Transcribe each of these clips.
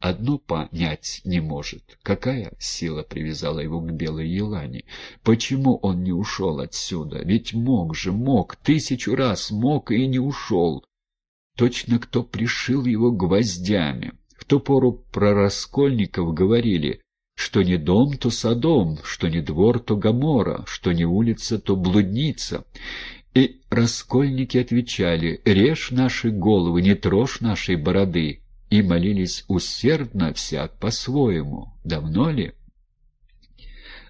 одно понять не может. Какая сила привязала его к белой елане? Почему он не ушел отсюда? Ведь мог же, мог, тысячу раз мог и не ушел. Точно кто пришил его гвоздями. В ту пору про раскольников говорили, что не дом, то садом, что не двор, то гамора, что не улица, то блудница. И раскольники отвечали «Режь наши головы, не трожь нашей бороды» и молились усердно всяк по-своему. Давно ли?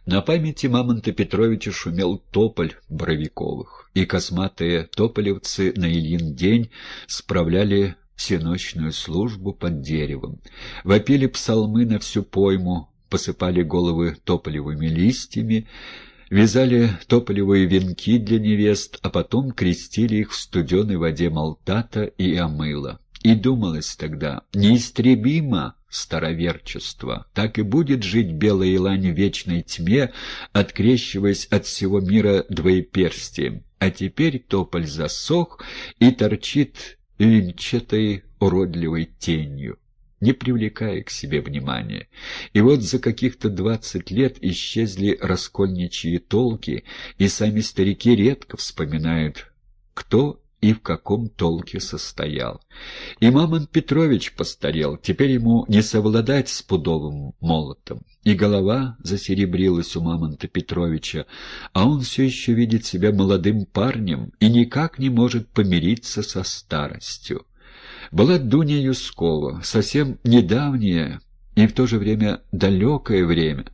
На памяти Мамонта Петровича шумел тополь Боровиковых, и косматые тополевцы на Ильин день справляли всеночную службу под деревом. Вопили псалмы на всю пойму, посыпали головы тополевыми листьями, вязали тополевые венки для невест, а потом крестили их в студеной воде Малтата и Амыла. И думалось тогда, неистребимо староверчество, так и будет жить белая елань в вечной тьме, открещиваясь от всего мира двоеперстием. А теперь тополь засох и торчит венчатой уродливой тенью не привлекая к себе внимания. И вот за каких-то двадцать лет исчезли раскольничьи толки, и сами старики редко вспоминают, кто и в каком толке состоял. И Мамон Петрович постарел, теперь ему не совладать с пудовым молотом. И голова засеребрилась у Мамонта Петровича, а он все еще видит себя молодым парнем и никак не может помириться со старостью была Дуня Юскова, совсем недавнее и в то же время далекое время,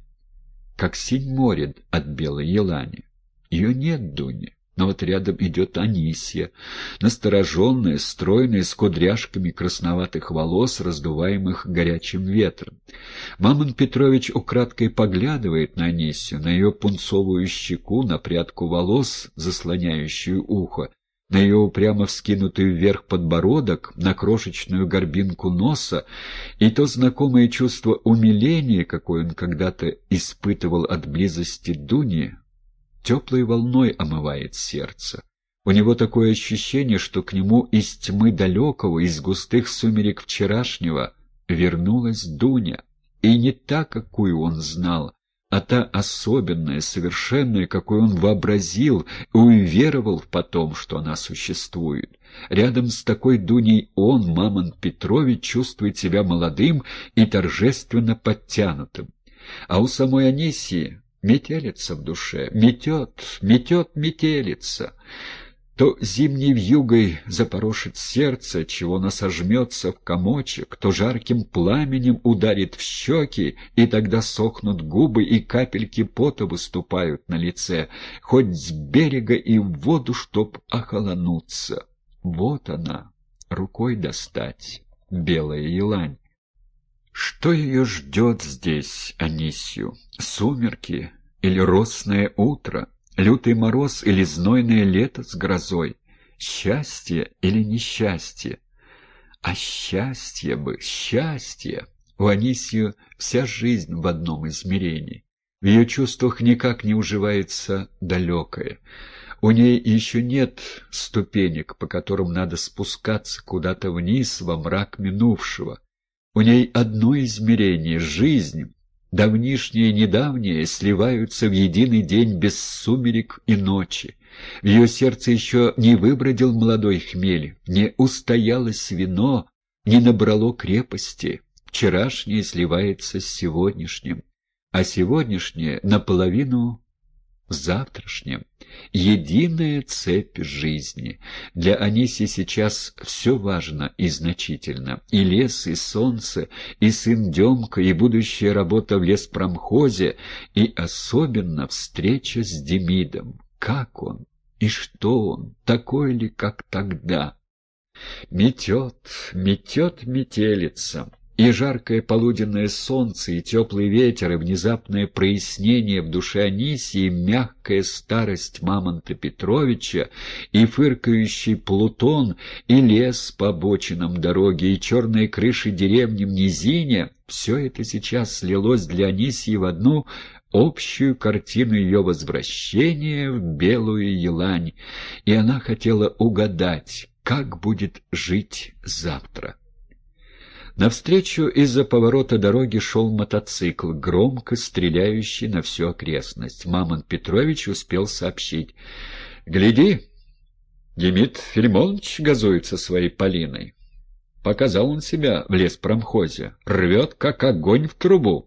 как синь море от белой елани. Ее нет, Дуни. Но вот рядом идет Анисия, настороженная, стройная, с кудряшками красноватых волос, раздуваемых горячим ветром. Мамон Петрович украдкой поглядывает на Анисию, на ее пунцовую щеку, на прядку волос, заслоняющую ухо, на ее упрямо вскинутый вверх подбородок, на крошечную горбинку носа, и то знакомое чувство умиления, какое он когда-то испытывал от близости Дуни, теплой волной омывает сердце. У него такое ощущение, что к нему из тьмы далекого, из густых сумерек вчерашнего вернулась Дуня, и не та, какую он знал, а та особенная, совершенная, какой он вообразил и уверовал потом, что она существует. Рядом с такой Дуней он, Мамон Петрович, чувствует себя молодым и торжественно подтянутым. А у самой Анисии метелица в душе, метет, метет метелица то зимней вьюгой запорошит сердце, чего насожмется в комочек, то жарким пламенем ударит в щеки, и тогда сохнут губы, и капельки пота выступают на лице, хоть с берега и в воду, чтоб охолонуться. Вот она, рукой достать, белая елань. Что ее ждет здесь, Анисью? Сумерки или росное утро? Лютый мороз или знойное лето с грозой? Счастье или несчастье? А счастье бы, счастье! У Анисию вся жизнь в одном измерении. В ее чувствах никак не уживается далекое. У ней еще нет ступенек, по которым надо спускаться куда-то вниз во мрак минувшего. У ней одно измерение — жизнь, Давнишнее и недавнее сливаются в единый день без сумерек и ночи. В ее сердце еще не выбродил молодой хмель, не устоялось вино, не набрало крепости. Вчерашнее сливается с сегодняшним, а сегодняшнее наполовину завтрашнем. Единая цепь жизни. Для Аниси сейчас все важно и значительно. И лес, и солнце, и сын Демка, и будущая работа в леспромхозе, и особенно встреча с Демидом. Как он? И что он? Такой ли, как тогда? Метет, метет метелица. И жаркое полуденное солнце, и теплый ветер, и внезапное прояснение в душе Анисии, и мягкая старость Мамонта Петровича, и фыркающий Плутон, и лес по обочинам дороги, и черные крыши деревни в низине — все это сейчас слилось для Анисии в одну общую картину ее возвращения в белую елань, и она хотела угадать, как будет жить завтра. Навстречу из-за поворота дороги шел мотоцикл, громко стреляющий на всю окрестность. Мамон Петрович успел сообщить. «Гляди, Демид Филимонович газует со своей Полиной. Показал он себя в леспромхозе, рвет, как огонь в трубу».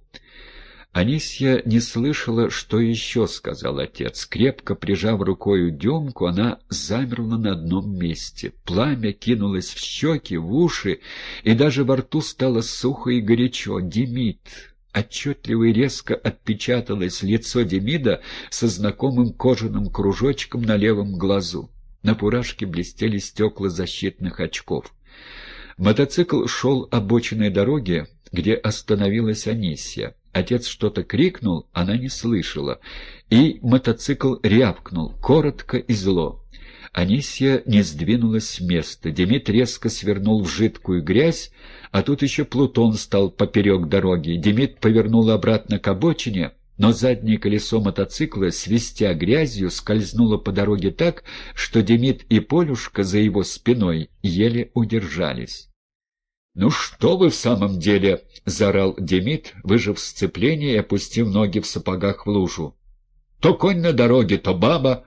Анисья не слышала, что еще сказал отец. Крепко прижав рукою Демку, она замерла на одном месте. Пламя кинулось в щеки, в уши, и даже во рту стало сухо и горячо. «Демид!» Отчетливо и резко отпечаталось лицо Демида со знакомым кожаным кружочком на левом глазу. На фуражке блестели стекла защитных очков. Мотоцикл шел обочиной дороги, где остановилась Анисия. Отец что-то крикнул, она не слышала, и мотоцикл рявкнул, коротко и зло. Анисия не сдвинулась с места. Демид резко свернул в жидкую грязь, а тут еще Плутон стал поперек дороги. Демид повернул обратно к обочине, но заднее колесо мотоцикла, свистя грязью, скользнуло по дороге так, что Демид и Полюшка за его спиной еле удержались. «Ну что вы в самом деле?» — заорал Демид, выжив сцепление и опустив ноги в сапогах в лужу. «То конь на дороге, то баба!»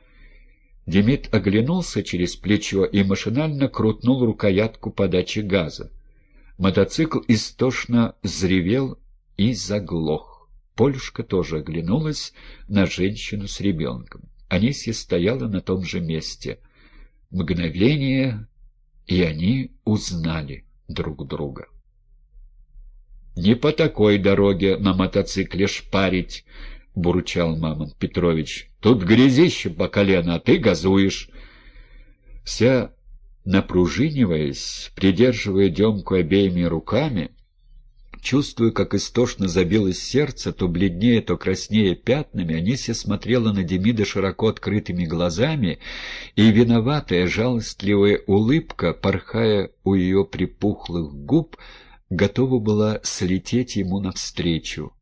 Демид оглянулся через плечо и машинально крутнул рукоятку подачи газа. Мотоцикл истошно взревел и заглох. Полюшка тоже оглянулась на женщину с ребенком. Анисья стояла на том же месте. Мгновение, и они узнали друг друга. «Не по такой дороге на мотоцикле шпарить», — бурчал Мамон Петрович. «Тут грязище по колено, а ты газуешь». Вся напружиниваясь, придерживая Демку обеими руками, Чувствуя, как истошно забилось сердце, то бледнее, то краснее пятнами, Анисия смотрела на Демида широко открытыми глазами, и виноватая, жалостливая улыбка, порхая у ее припухлых губ, готова была слететь ему навстречу.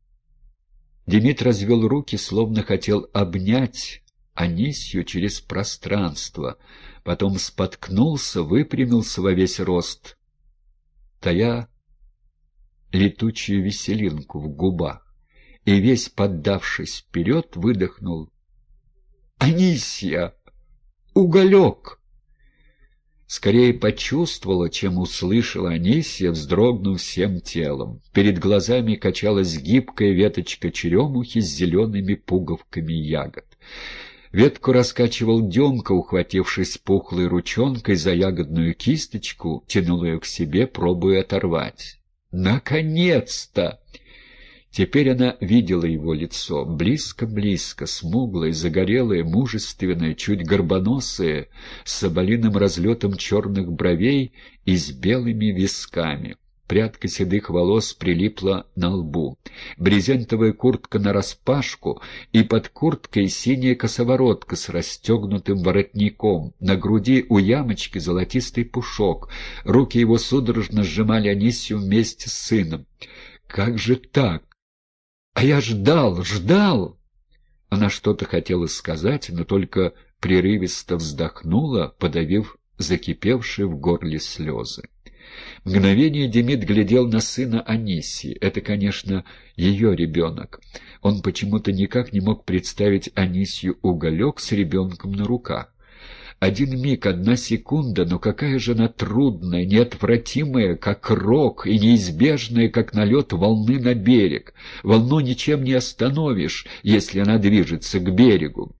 Демид развел руки, словно хотел обнять Анисью через пространство, потом споткнулся, выпрямился во весь рост. Тая летучую веселинку в губах и, весь поддавшись вперед, выдохнул «Анисия! Уголек!» Скорее почувствовала, чем услышала Анисия, вздрогнув всем телом. Перед глазами качалась гибкая веточка черемухи с зелеными пуговками ягод. Ветку раскачивал Демка, ухватившись пухлой ручонкой за ягодную кисточку, тянул ее к себе, пробуя оторвать. Наконец-то! Теперь она видела его лицо, близко-близко, смуглое, загорелое, мужественное, чуть горбоносое, с соболиным разлетом черных бровей и с белыми висками. Прядка седых волос прилипла на лбу. Брезентовая куртка нараспашку, и под курткой синяя косоворотка с расстегнутым воротником. На груди у ямочки золотистый пушок. Руки его судорожно сжимали Анисию вместе с сыном. «Как же так? А я ждал, ждал!» Она что-то хотела сказать, но только прерывисто вздохнула, подавив закипевшие в горле слезы. Мгновение Демид глядел на сына Анисии. Это, конечно, ее ребенок. Он почему-то никак не мог представить Анисию уголек с ребенком на руках. Один миг, одна секунда, но какая же она трудная, неотвратимая, как рок, и неизбежная, как налет волны на берег. Волну ничем не остановишь, если она движется к берегу.